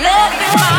love you.